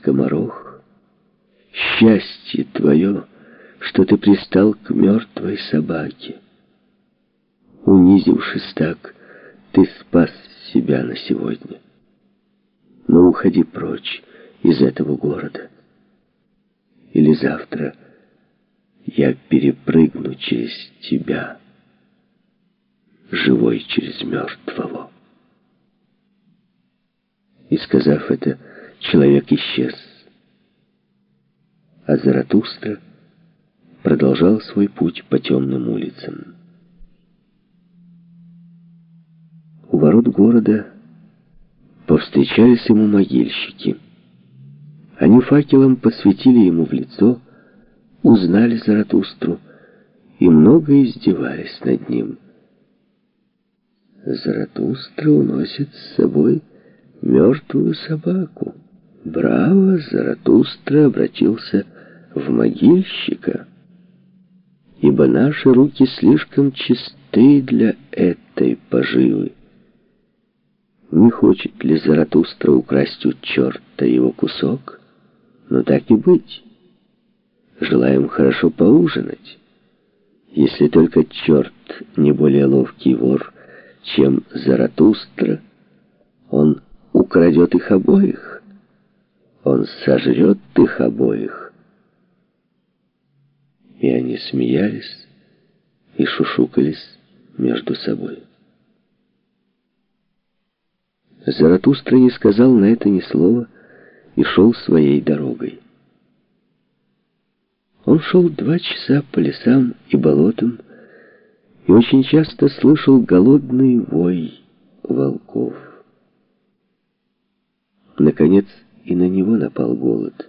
скоморох, счастье твое, что ты пристал к мертвой собаке. Унизившись так, ты спас себя на сегодня. Но уходи прочь из этого города. Или завтра я перепрыгну через тебя, живой через мертвого. И сказав это, человек исчез. А Заратустра продолжал свой путь по темным улицам. У ворот города повстречались ему могильщики. Они факелом посветили ему в лицо, узнали Заратустру и много издевались над ним. Заратустра уносит с собой мертвую собаку. Браво, Заратустра обратился в могильщика, ибо наши руки слишком чисты для этой поживы. Не хочет ли Заратустра украсть у черта его кусок? Но так и быть. Желаем хорошо поужинать. Если только черт не более ловкий вор, чем Заратустра, он украдет их обоих. Он сожрет их обоих. И они смеялись и шушукались между собой. Заратустра не сказал на это ни слова и шел своей дорогой. Он шел два часа по лесам и болотам и очень часто слышал голодный вой волков. Наконец и на него напал голод.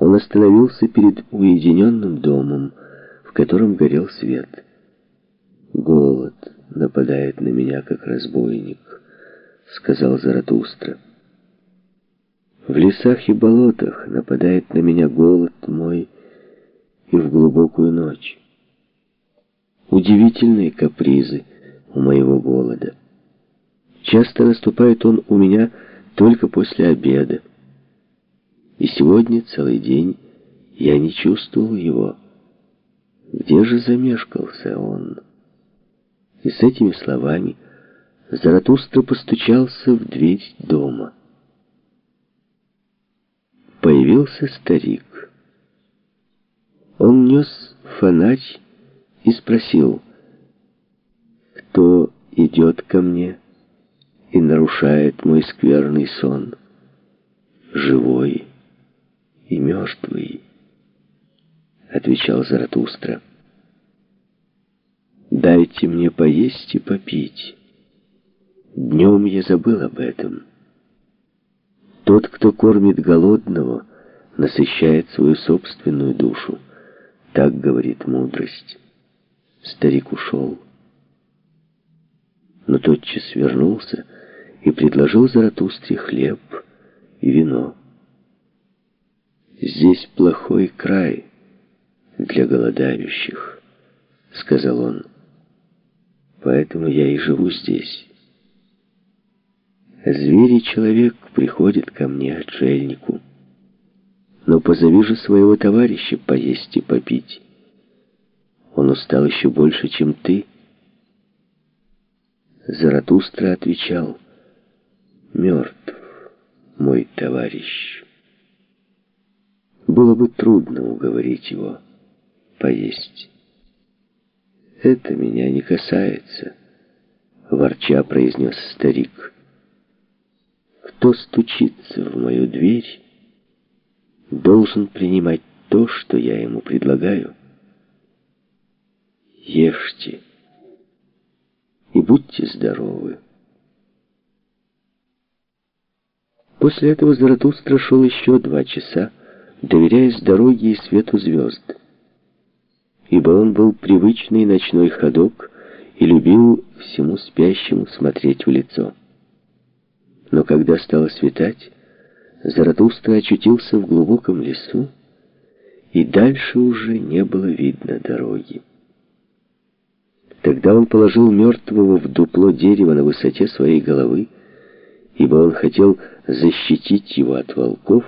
Он остановился перед уединенным домом, в котором горел свет. Голод нападает на меня, как разбойник сказал Заратустра. В лесах и болотах нападает на меня голод мой и в глубокую ночь. Удивительные капризы у моего голода. Часто наступает он у меня только после обеда. И сегодня целый день я не чувствовал его. Где же замешкался он? И с этими словами Заратустра постучался в дверь дома. Появился старик. Он нес фонарь и спросил, кто идет ко мне и нарушает мой скверный сон, живой и мертвый, отвечал Заратустра. Дайте мне поесть и попить. Днем я забыл об этом. Тот, кто кормит голодного, насыщает свою собственную душу. Так говорит мудрость. Старик ушел. Но тотчас вернулся и предложил Заратустре хлеб и вино. «Здесь плохой край для голодающих», — сказал он. «Поэтому я и живу здесь». Звери человек приходит ко мне, отшельнику. Но позови же своего товарища поесть и попить. Он устал еще больше, чем ты. Заратустра отвечал, мертв мой товарищ. Было бы трудно уговорить его поесть. Это меня не касается, ворча произнес старик. Кто стучится в мою дверь, должен принимать то, что я ему предлагаю. Ешьте и будьте здоровы. После этого Заратустра шел еще два часа, доверяясь дороге и свету звезд. Ибо он был привычный ночной ходок и любил всему спящему смотреть в лицо. Но когда стало светать, Заратустра очутился в глубоком лесу, и дальше уже не было видно дороги. Тогда он положил мертвого в дупло дерева на высоте своей головы ибо он хотел защитить его от волков,